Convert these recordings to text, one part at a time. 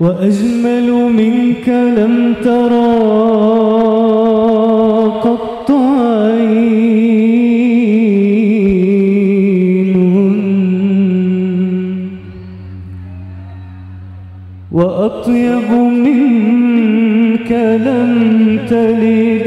وأجمل منك لم ترى قط عين. وأطيب منك لم تلد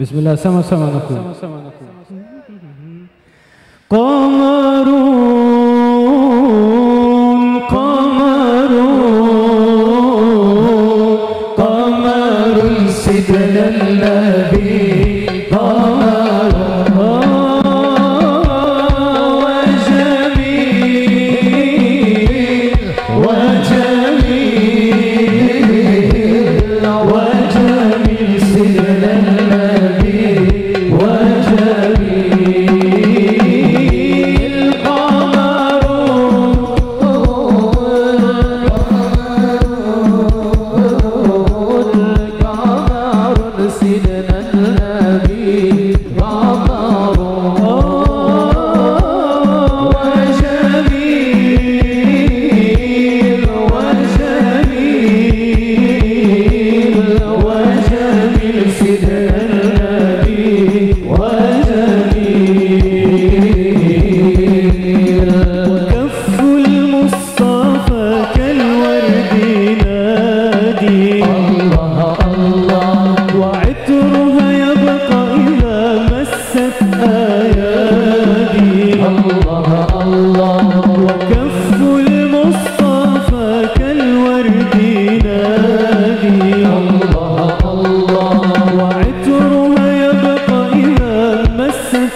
بسم الله سما سما نقول.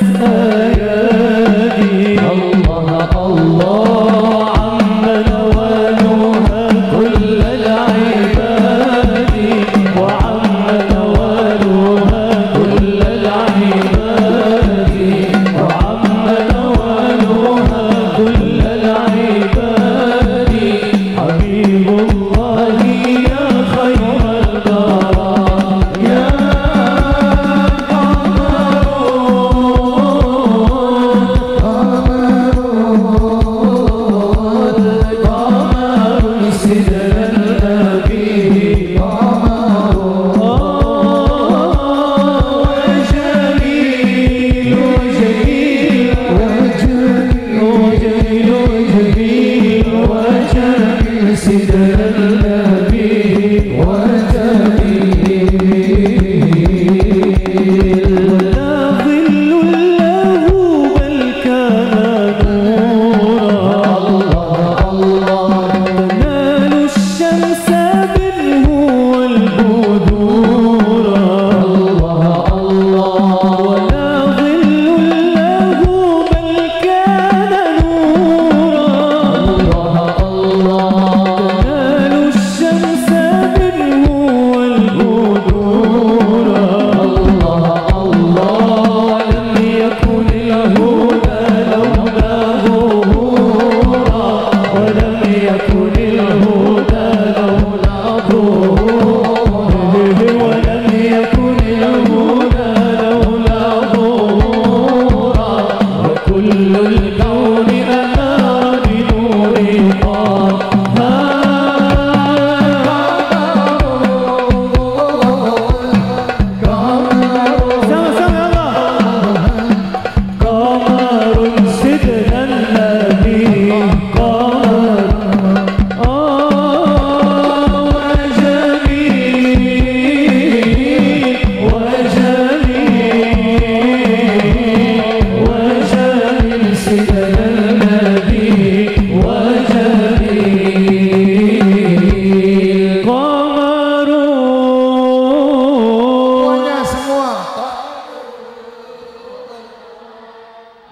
Oh.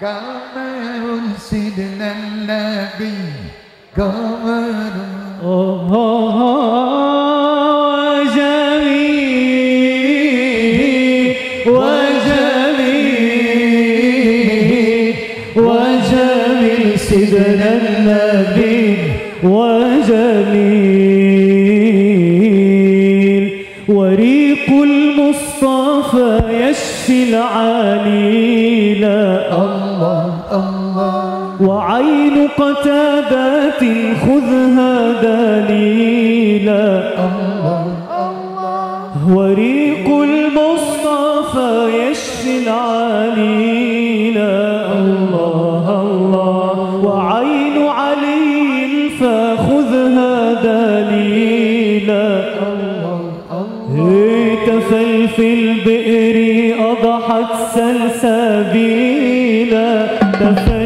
قمر سيدنا النبي قمر وجميل وجميل وجميل سيدنا وريق المصطفى يشفي العليل. الله الله. وعين قتادات خذها دليلا الله وريق المصطفى يشفي العليلا الله الله. وعين علي فخذها دليلا تفل سلسبيلا. تفل